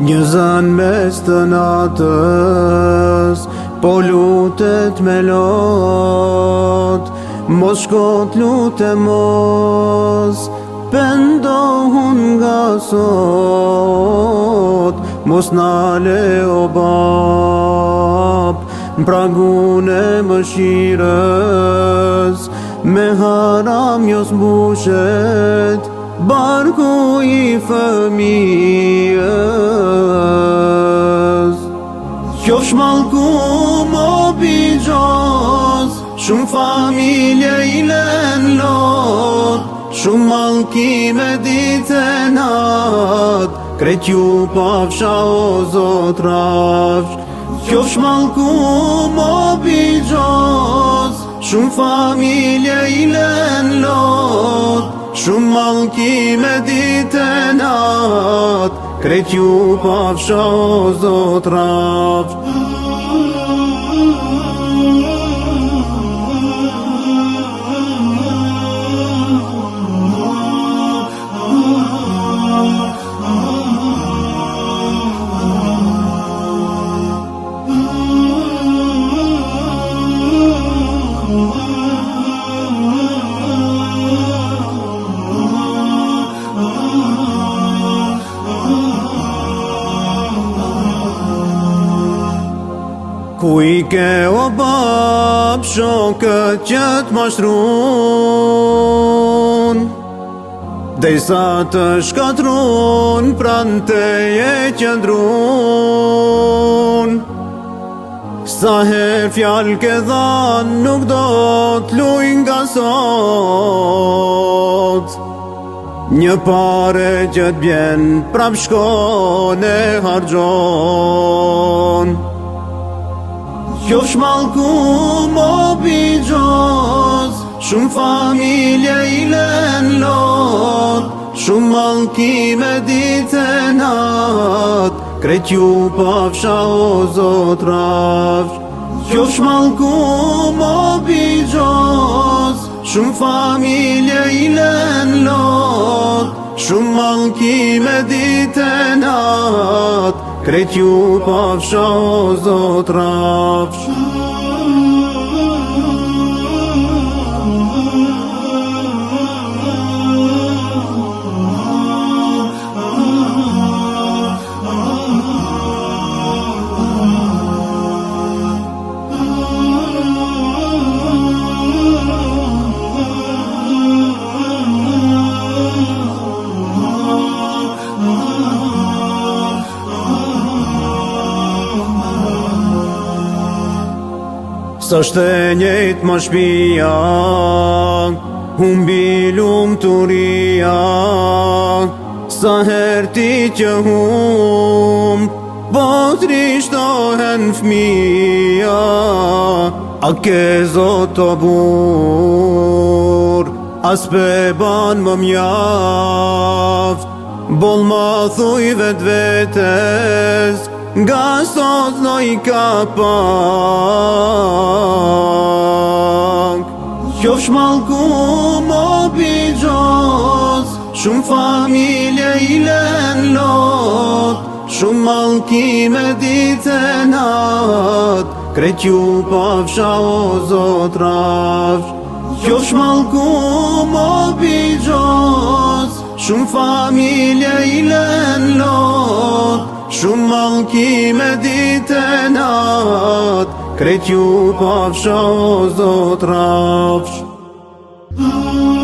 Një zan mes të natës Po lutet me lot Mos shkot lutë mos pëndohun nga sot Mos nale o bab Në pragune më shires Me haram jos bushet barku i fëmijës. Kjo shmalku më bijos, shumë familje i len lot, shumë malki me ditë e nat, kret ju pavsha po o zotrafsh. Kjo shmalku më bijos, Shumë familje i len lot, shum malki me dit e nat, krejt ju pafshos po Ku i ke o bab shokët që të mashrun Dhe i sa të shkatrun pran të je qëndrun Sa her fjalë ke dhanë nuk do të lujnë nga sot Një pare që të prap prap shkone hargjonë Kjo shmalku mo bijoz Shumë familje i len lot Shumë malki me ditën at Kret ju pafsha o zot rafsh Kjo shmalku mo bijoz Shumë familje i len lot Shumë malki me ditën at Kret ju pafsha o zot rafsh Sa shte njejt më shpia Humbilum të ria Sa herë ti që hum Po të rishtohen A ke zot të bur As pe ban më mjaftë, Bol ma thuj vetë vetes Nga sot në i ka pak Kjo shmalku më bëgjot Shumë familje i len lot Shumë malki me ditë e nat Kretë ju o zotë rafsh Kjo shmalku më bëgjot Shumë familje i len lot Shumë malki me ditë e natë, Kretju pafsh po o zotë rafsh. ditë e natë,